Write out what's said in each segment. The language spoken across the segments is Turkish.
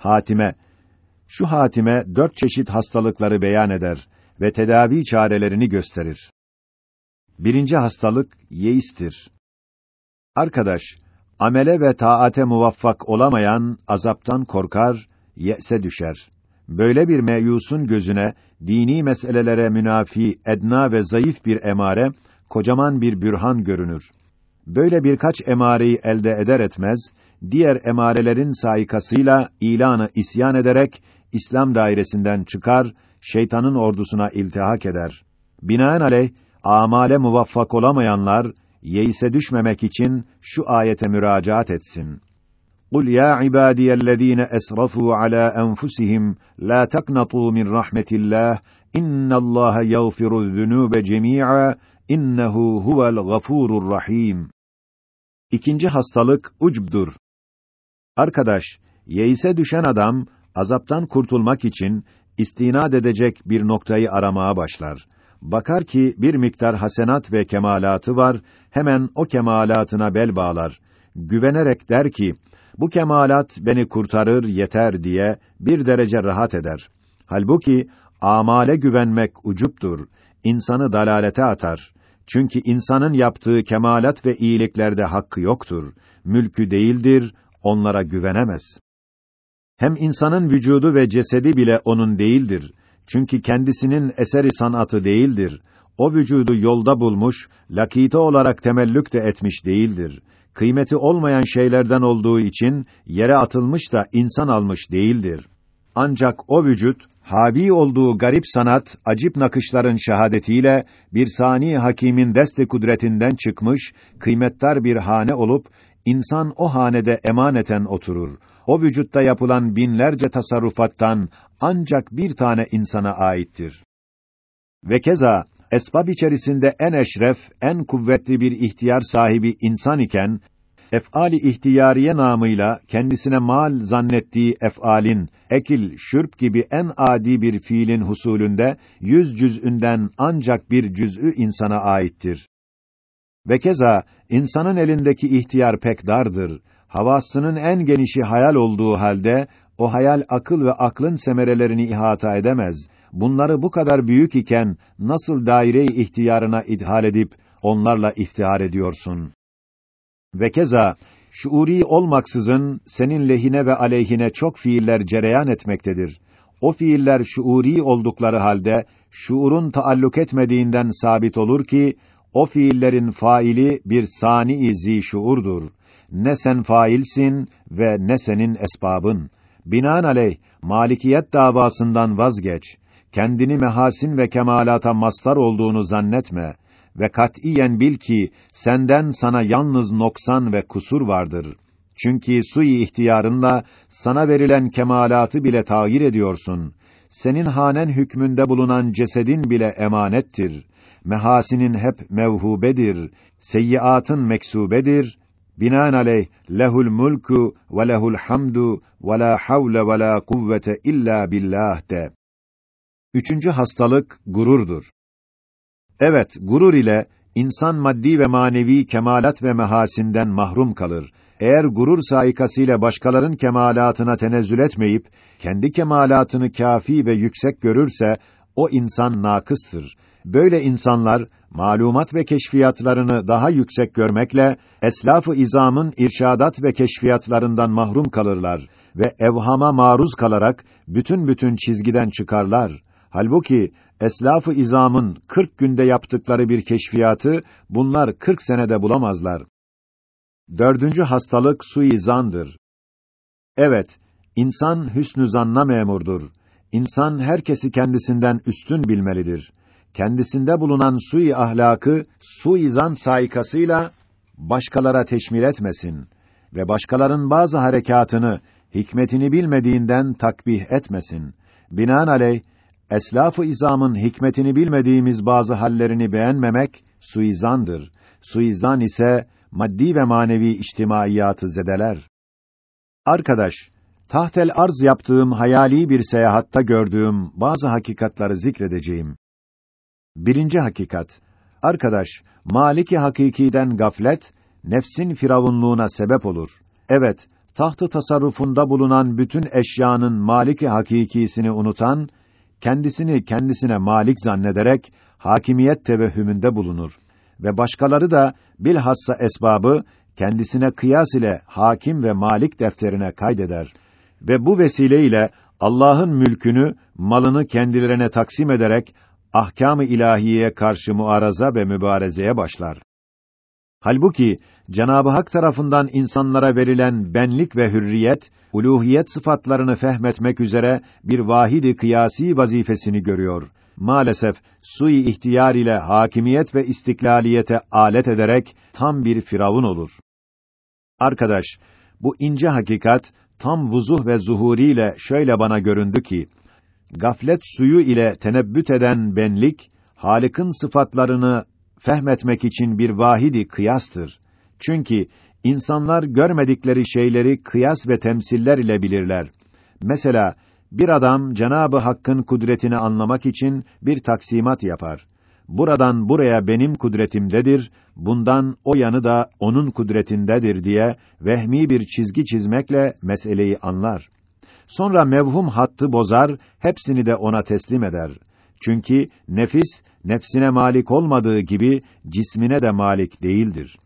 Hatime. Şu hatime dört çeşit hastalıkları beyan eder ve tedavi çarelerini gösterir. Birinci hastalık yeistir. Arkadaş, amele ve taate muvaffak olamayan azaptan korkar, yese düşer. Böyle bir meyusun gözüne dini meselelere münafi, edna ve zayıf bir emare, kocaman bir bürhan görünür. Böyle birkaç emareyi elde eder etmez, diğer emarelerin saikasıyla ilanı isyan ederek İslam dairesinden çıkar, şeytanın ordusuna iltihak eder. Binaenaleyh amale muvaffak olamayanlar yeise düşmemek için şu ayete müracaat etsin. قُلْ يَا عِبَادِيَ الَّذ۪ينَ أَسْرَفُوا عَلَى أَنفُسِهِمْ لَا تَقْنَطُوا مِنْ رَحْمَةِ اللّٰهِ اِنَّ اللّٰهَ يَغْفِرُ الذُّنُوبَ جَمِيعًا innehu huvel gafurur rahim. İkinci hastalık ucbdur. Arkadaş, yeise düşen adam azaptan kurtulmak için istinad edecek bir noktayı aramaya başlar. Bakar ki bir miktar hasenat ve kemalatı var, hemen o kemalatına bel bağlar. Güvenerek der ki, bu kemalat beni kurtarır yeter diye bir derece rahat eder. Halbuki amale güvenmek ucuptur, insanı dalalete atar. Çünkü insanın yaptığı kemalat ve iyiliklerde hakkı yoktur. Mülkü değildir, onlara güvenemez. Hem insanın vücudu ve cesedi bile onun değildir. Çünkü kendisinin eseri sanatı değildir. O vücudu yolda bulmuş, lakite olarak temellük de etmiş değildir. Kıymeti olmayan şeylerden olduğu için yere atılmış da insan almış değildir. Ancak o vücut habi olduğu garip sanat, acip nakışların şahadetiyle bir sani hakimin deste kudretinden çıkmış, kıymetdar bir hane olup insan o hanede emaneten oturur. O vücutta yapılan binlerce tasarrufattan ancak bir tane insana aittir. Ve keza esbab içerisinde en eşref, en kuvvetli bir ihtiyar sahibi insan iken ef'ali ihtiyariye namıyla kendisine mal zannettiği ef'alin ekil, şürp gibi en adi bir fiilin husulünde yüz cüz'ünden ancak bir cüz'ü insana aittir. Ve keza insanın elindeki ihtiyar pek dardır. Havasının en genişi hayal olduğu halde o hayal akıl ve aklın semerelerini ihata edemez. Bunları bu kadar büyük iken nasıl daire-i ihtiyarına idhal edip onlarla iftihar ediyorsun? Ve keza şuuri olmaksızın senin lehine ve aleyhine çok fiiller cereyan etmektedir. O fiiller şuuri oldukları halde şuurun taalluk etmediğinden sabit olur ki o fiillerin faili bir sani zi şuurdur. Ne sen failsin ve ne senin esbabın. Binaenaleyh malikiyet davasından vazgeç. Kendini mehasin ve kemalata mastar olduğunu zannetme ve katiyen bil ki senden sana yalnız noksan ve kusur vardır. Çünkü sui ihtiyarınla sana verilen kemalatı bile tağyir ediyorsun. Senin hanen hükmünde bulunan cesedin bile emanettir. Mehasinin hep mevhubedir. Seyyiatın meksubedir. Binaenaleyh lehul mulku ve lehul hamdu ve la havle ve la kuvvete illa billah de. Üçüncü hastalık gururdur. Evet, gurur ile insan maddi ve manevi kemalat ve mehasinden mahrum kalır. Eğer gurur saikasıyla başkaların kemalatına tenezzül etmeyip kendi kemalatını kafi ve yüksek görürse o insan nakıstır. Böyle insanlar malumat ve keşfiyatlarını daha yüksek görmekle eslaf-ı izamın irşadat ve keşfiyatlarından mahrum kalırlar ve evhama maruz kalarak bütün bütün çizgiden çıkarlar. Halbuki eslaf-ı izamın 40 günde yaptıkları bir keşfiyatı bunlar 40 senede bulamazlar. Dördüncü hastalık suizandır. Evet, insan hüsnü zanna memurdur. İnsan herkesi kendisinden üstün bilmelidir. Kendisinde bulunan sui ahlakı suizan saikasıyla başkalara teşmil etmesin ve başkaların bazı harekatını hikmetini bilmediğinden takbih etmesin. Binaenaleyh eslaf-ı izamın hikmetini bilmediğimiz bazı hallerini beğenmemek suizandır. Suizan ise maddi ve manevi içtimaiyatı zedeler. Arkadaş, tahtel arz yaptığım hayali bir seyahatta gördüğüm bazı hakikatları zikredeceğim. Birinci hakikat. Arkadaş, maliki hakikiden gaflet nefsin firavunluğuna sebep olur. Evet, tahtı tasarrufunda bulunan bütün eşyanın maliki hakikisini unutan, kendisini kendisine malik zannederek hakimiyet tevehhümünde bulunur ve başkaları da bilhassa esbabı kendisine kıyas ile hakim ve malik defterine kaydeder ve bu vesileyle Allah'ın mülkünü, malını kendilerine taksim ederek ahkâm-ı ilahiyeye karşı muaraza ve mübarezeye başlar. Halbuki Cenab-ı Hak tarafından insanlara verilen benlik ve hürriyet, uluhiyet sıfatlarını fehmetmek üzere bir vahidi kıyasi vazifesini görüyor. Maalesef sui ihtiyar ile hakimiyet ve istiklaliyete alet ederek tam bir firavun olur. Arkadaş, bu ince hakikat tam vuzuh ve zuhuriyle şöyle bana göründü ki gaflet suyu ile tenebbüt eden benlik Halık'ın sıfatlarını fehmetmek için bir vahidi kıyastır. Çünkü insanlar görmedikleri şeyleri kıyas ve temsiller ile bilirler. Mesela bir adam Cenabı Hakk'ın kudretini anlamak için bir taksimat yapar. Buradan buraya benim kudretimdedir, bundan o yanı da onun kudretindedir diye vehmi bir çizgi çizmekle meseleyi anlar. Sonra mevhum hattı bozar, hepsini de ona teslim eder. Çünkü nefis nefsine malik olmadığı gibi cismine de malik değildir.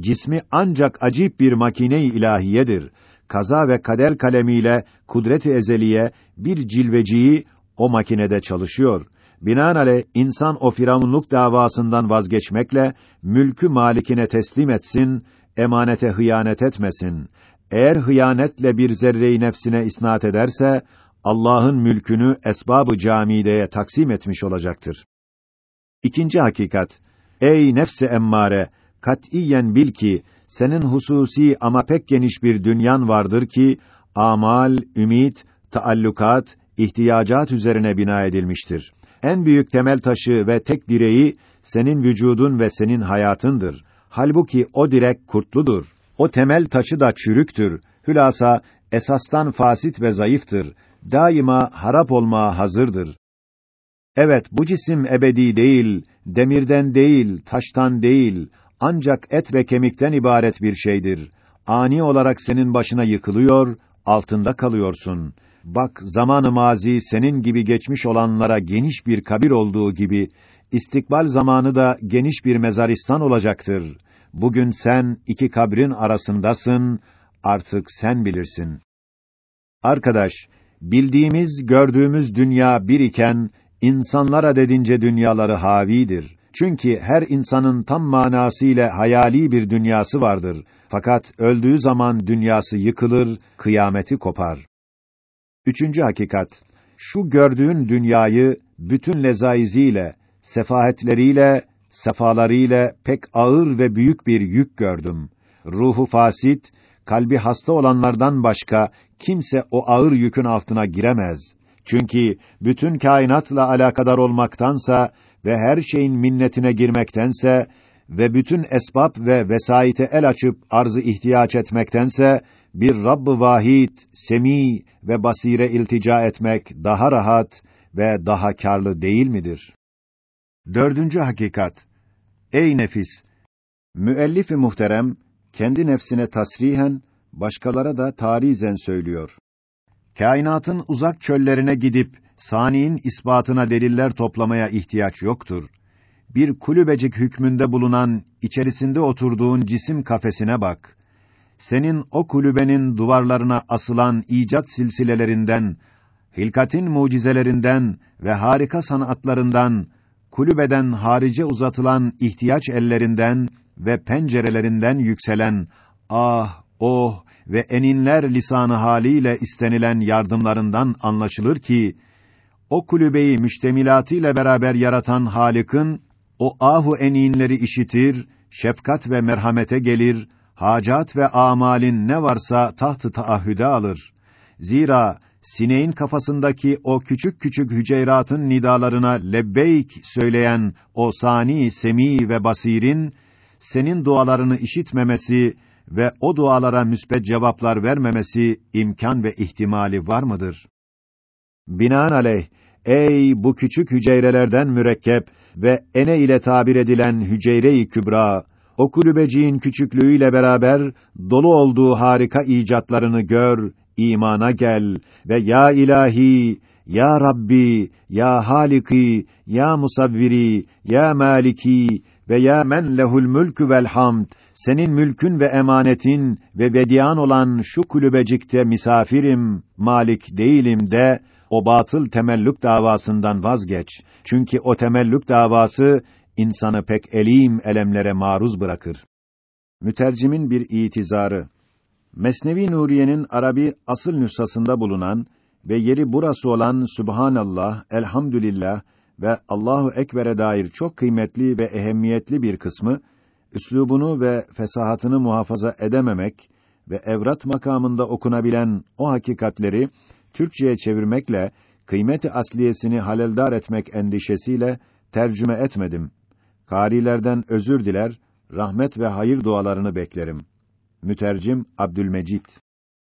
Cismi ancak acip bir makine-i ilahiyedir. Kaza ve kader kalemiyle kudret-i ezeliye bir cilveciyi o makinede çalışıyor. Binaenaleyh insan o firavunluk davasından vazgeçmekle mülkü malikine teslim etsin, emanete hıyanet etmesin. Eğer hıyanetle bir zerreyi nefsine isnat ederse Allah'ın mülkünü esbabı camideye taksim etmiş olacaktır. İkinci hakikat. Ey nefsi emmare, katiyen bil ki senin hususi ama pek geniş bir dünyan vardır ki amal, ümit, taallukat, ihtiyacat üzerine bina edilmiştir. En büyük temel taşı ve tek direği senin vücudun ve senin hayatındır. Halbuki o direk kurtludur. O temel taşı da çürüktür. Hülasa esastan fasit ve zayıftır. Daima harap olmaya hazırdır. Evet, bu cisim ebedi değil, demirden değil, taştan değil, ancak et ve kemikten ibaret bir şeydir. Ani olarak senin başına yıkılıyor, altında kalıyorsun. Bak, zamanı mazi senin gibi geçmiş olanlara geniş bir kabir olduğu gibi, istikbal zamanı da geniş bir mezaristan olacaktır. Bugün sen iki kabrin arasındasın, artık sen bilirsin. Arkadaş, bildiğimiz, gördüğümüz dünya bir iken, insanlara dedince dünyaları havidir. Çünkü her insanın tam manasıyla hayali bir dünyası vardır. Fakat öldüğü zaman dünyası yıkılır, kıyameti kopar. Üçüncü hakikat, şu gördüğün dünyayı bütün lezaiziyle, sefahetleriyle, sefalarıyla pek ağır ve büyük bir yük gördüm. Ruhu fasit, kalbi hasta olanlardan başka kimse o ağır yükün altına giremez. Çünkü bütün kainatla alakadar olmaktansa ve her şeyin minnetine girmektense ve bütün esbab ve vesaite el açıp arzı ihtiyaç etmektense bir Rabb-ı Vahid, Semi ve Basire iltica etmek daha rahat ve daha karlı değil midir? Dördüncü hakikat. Ey nefis! Müellif-i muhterem, kendi nefsine tasrihen, başkalara da tarizen söylüyor. Kainatın uzak çöllerine gidip, saniin ispatına deliller toplamaya ihtiyaç yoktur. Bir kulübecik hükmünde bulunan, içerisinde oturduğun cisim kafesine bak. Senin o kulübenin duvarlarına asılan icat silsilelerinden, hilkatin mucizelerinden ve harika sanatlarından, kulübeden harice uzatılan ihtiyaç ellerinden ve pencerelerinden yükselen ah, oh ve eninler lisanı haliyle istenilen yardımlarından anlaşılır ki o kulübeyi müştemilatıyla beraber yaratan Halık'ın o ahu eninleri işitir, şefkat ve merhamete gelir, hacat ve amalin ne varsa tahtı taahhüde alır. Zira sineğin kafasındaki o küçük küçük hüceyratın nidalarına lebbeyk söyleyen o sani, semi ve basirin senin dualarını işitmemesi ve o dualara müsbet cevaplar vermemesi imkan ve ihtimali var mıdır? Binaenaleyh, ey bu küçük hücrelerden mürekkep ve ene ile tabir edilen hücre-i kübra, o kulübeciğin küçüklüğüyle beraber dolu olduğu harika icatlarını gör, imana gel ve ya ilahi, ya Rabbi, ya Haliki, ya Musavviri, ya Maliki ve ya men lehul mülkü vel hamd, senin mülkün ve emanetin ve vediyan olan şu kulübecikte misafirim, malik değilim de, o batıl temellük davasından vazgeç. Çünkü o temellük davası, insanı pek elim elemlere maruz bırakır. Mütercimin bir itizarı. Mesnevi Nuriye'nin Arabi asıl nüshasında bulunan ve yeri burası olan Subhanallah, Elhamdülillah ve Allahu Ekber'e dair çok kıymetli ve ehemmiyetli bir kısmı, üslubunu ve fesahatını muhafaza edememek ve evrat makamında okunabilen o hakikatleri Türkçeye çevirmekle kıymeti asliyesini haleldar etmek endişesiyle tercüme etmedim. Karilerden özür diler, rahmet ve hayır dualarını beklerim. Mütercim Abdülmecid